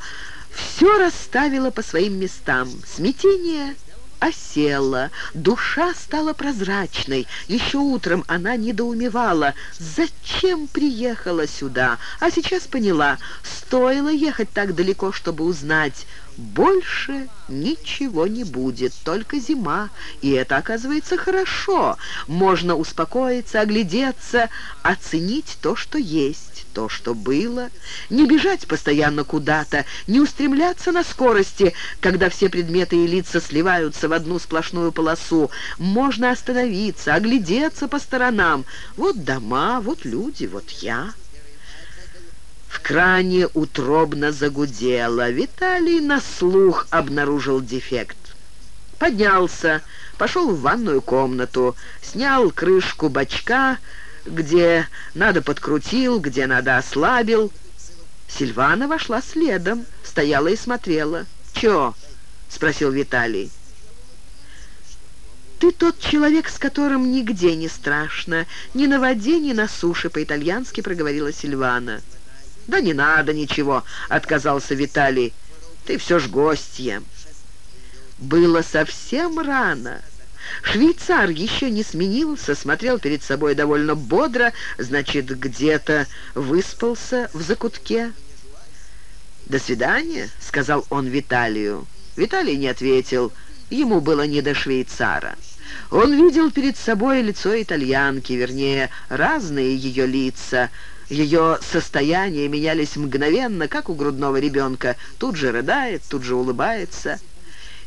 все расставила по своим местам. Смятение осела, душа стала прозрачной. Еще утром она недоумевала, зачем приехала сюда, а сейчас поняла, стоило ехать так далеко, чтобы узнать, больше ничего не будет, только зима, и это, оказывается, хорошо. Можно успокоиться, оглядеться, оценить то, что есть то, что было, не бежать постоянно куда-то, не устремляться на скорости, когда все предметы и лица сливаются в одну сплошную полосу. Можно остановиться, оглядеться по сторонам. Вот дома, вот люди, вот я. Кране утробно загудело. Виталий на слух обнаружил дефект. Поднялся, пошел в ванную комнату, снял крышку бачка, где надо подкрутил, где надо ослабил. Сильвана вошла следом, стояла и смотрела. «Чё?» — спросил Виталий. «Ты тот человек, с которым нигде не страшно, ни на воде, ни на суше», — по-итальянски проговорила Сильвана. «Да не надо ничего», — отказался Виталий. «Ты все ж гостья». Было совсем рано. Швейцар еще не сменился, смотрел перед собой довольно бодро, значит, где-то выспался в закутке. «До свидания», — сказал он Виталию. Виталий не ответил, ему было не до швейцара. Он видел перед собой лицо итальянки, вернее, разные ее лица. Ее состояния менялись мгновенно, как у грудного ребенка. Тут же рыдает, тут же улыбается.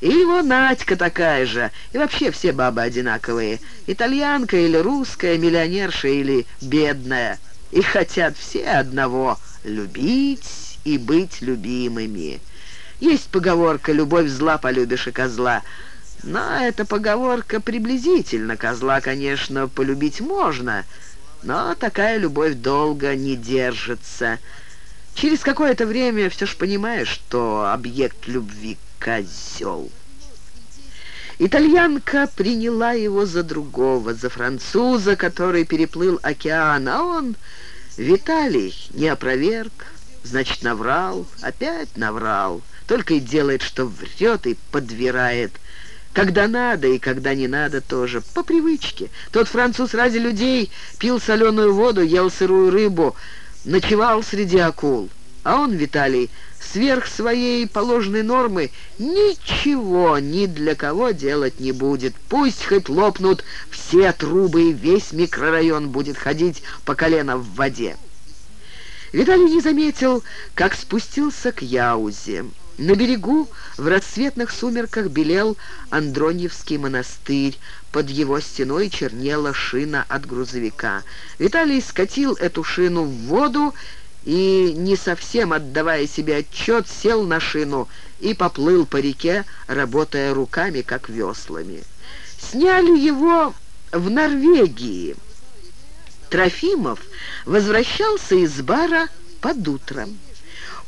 И его Надька такая же. И вообще все бабы одинаковые. Итальянка или русская, миллионерша или бедная. И хотят все одного — любить и быть любимыми. Есть поговорка «любовь зла, полюбишь и козла». Но эта поговорка приблизительно. Козла, конечно, полюбить можно, но такая любовь долго не держится. Через какое-то время все ж понимаешь, что объект любви козел. Итальянка приняла его за другого, за француза, который переплыл океан, а он, Виталий, не опроверг, значит, наврал, опять наврал, только и делает, что врет и подвирает. Когда надо и когда не надо тоже, по привычке. Тот француз ради людей пил соленую воду, ел сырую рыбу, ночевал среди акул. А он, Виталий, сверх своей положенной нормы ничего ни для кого делать не будет. Пусть хоть лопнут все трубы, и весь микрорайон будет ходить по колено в воде. Виталий не заметил, как спустился к Яузе. На берегу в рассветных сумерках белел Андроньевский монастырь. Под его стеной чернела шина от грузовика. Виталий скатил эту шину в воду и, не совсем отдавая себе отчет, сел на шину и поплыл по реке, работая руками, как веслами. Сняли его в Норвегии. Трофимов возвращался из бара под утром.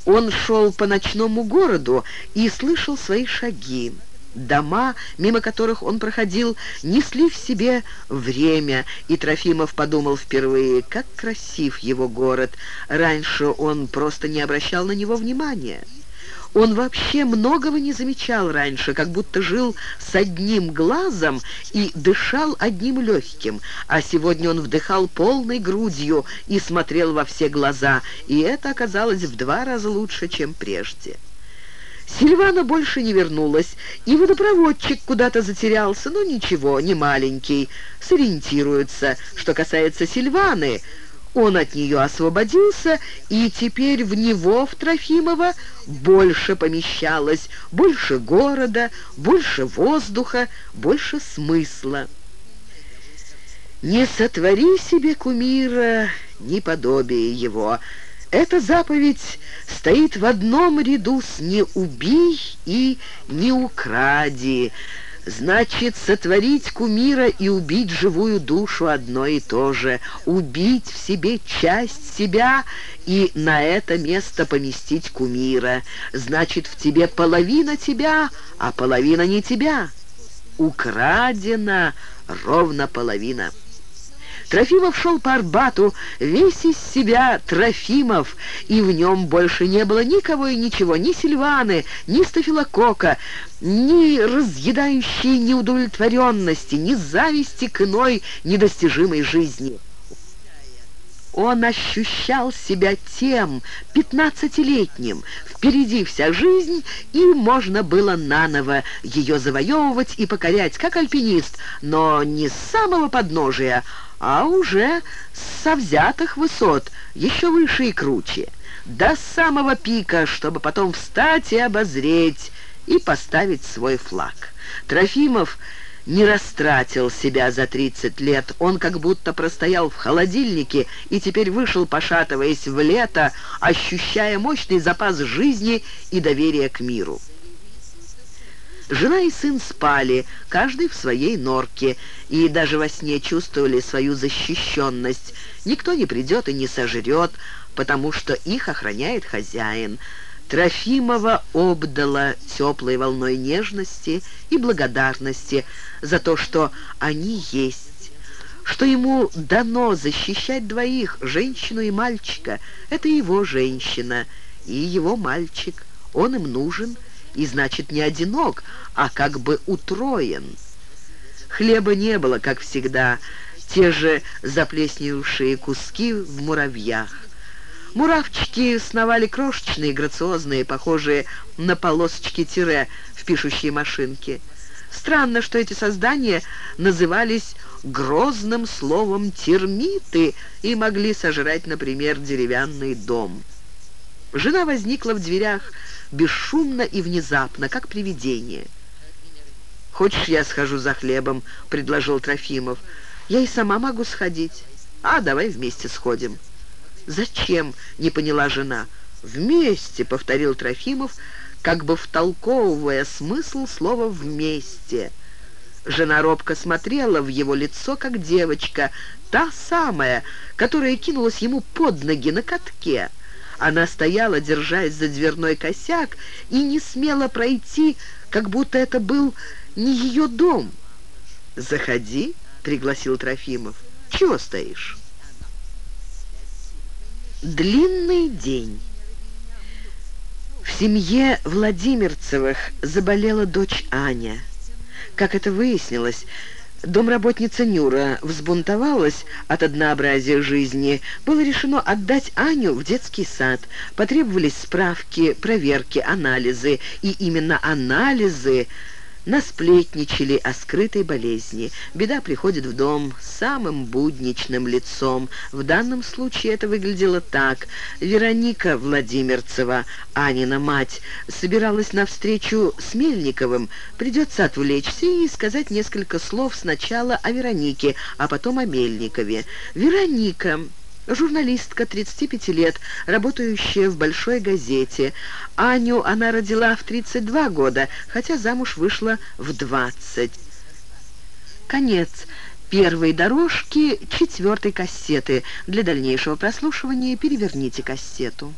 Он шел по ночному городу и слышал свои шаги. Дома, мимо которых он проходил, несли в себе время, и Трофимов подумал впервые, как красив его город. Раньше он просто не обращал на него внимания. Он вообще многого не замечал раньше, как будто жил с одним глазом и дышал одним легким, а сегодня он вдыхал полной грудью и смотрел во все глаза, и это оказалось в два раза лучше, чем прежде. Сильвана больше не вернулась, и водопроводчик куда-то затерялся, но ничего, не маленький, сориентируется. Что касается Сильваны, он от нее освободился, и теперь в него, в Трофимова, больше помещалось, больше города, больше воздуха, больше смысла. «Не сотвори себе кумира, ни подобие его», эта заповедь стоит в одном ряду с «не убий» и «не укради». Значит, сотворить кумира и убить живую душу одно и то же. Убить в себе часть себя и на это место поместить кумира. Значит, в тебе половина тебя, а половина не тебя. Украдена ровно половина. Трофимов шел по Арбату, весь из себя Трофимов, и в нем больше не было никого и ничего, ни Сильваны, ни Стафилокока, ни разъедающей неудовлетворенности, ни зависти к иной недостижимой жизни. Он ощущал себя тем, пятнадцатилетним. Впереди вся жизнь, и можно было наново ее завоевывать и покорять, как альпинист, но не с самого подножия, а уже со взятых высот, еще выше и круче, до самого пика, чтобы потом встать и обозреть, и поставить свой флаг. Трофимов не растратил себя за 30 лет. Он как будто простоял в холодильнике и теперь вышел, пошатываясь в лето, ощущая мощный запас жизни и доверия к миру. Жена и сын спали, каждый в своей норке, и даже во сне чувствовали свою защищенность. Никто не придет и не сожрет, потому что их охраняет хозяин. Трофимова обдала теплой волной нежности и благодарности за то, что они есть, что ему дано защищать двоих, женщину и мальчика. Это его женщина и его мальчик. Он им нужен и, значит, не одинок, а как бы утроен. Хлеба не было, как всегда, те же заплесневшие куски в муравьях. Муравчики сновали крошечные, грациозные, похожие на полосочки тире в пишущей машинке. Странно, что эти создания назывались грозным словом «термиты» и могли сожрать, например, деревянный дом. Жена возникла в дверях бесшумно и внезапно, как привидение. «Хочешь, я схожу за хлебом?» — предложил Трофимов. «Я и сама могу сходить. А, давай вместе сходим». «Зачем?» — не поняла жена. «Вместе», — повторил Трофимов, как бы втолковывая смысл слова «вместе». Жена робко смотрела в его лицо, как девочка, та самая, которая кинулась ему под ноги на катке. Она стояла, держась за дверной косяк, и не смела пройти, как будто это был не ее дом. «Заходи», — пригласил Трофимов. «Чего стоишь?» Длинный день. В семье Владимирцевых заболела дочь Аня. Как это выяснилось, домработница Нюра взбунтовалась от однообразия жизни. Было решено отдать Аню в детский сад. Потребовались справки, проверки, анализы. И именно анализы насплетничали о скрытой болезни. Беда приходит в дом самым будничным лицом. В данном случае это выглядело так. Вероника Владимирцева, Анина мать, собиралась на встречу с Мельниковым. Придется отвлечься и сказать несколько слов сначала о Веронике, а потом о Мельникове. Вероника журналистка 35 лет, работающая в большой газете. Аню она родила в 32 года, хотя замуж вышла в 20. Конец первой дорожки четвертой кассеты. Для дальнейшего прослушивания переверните кассету.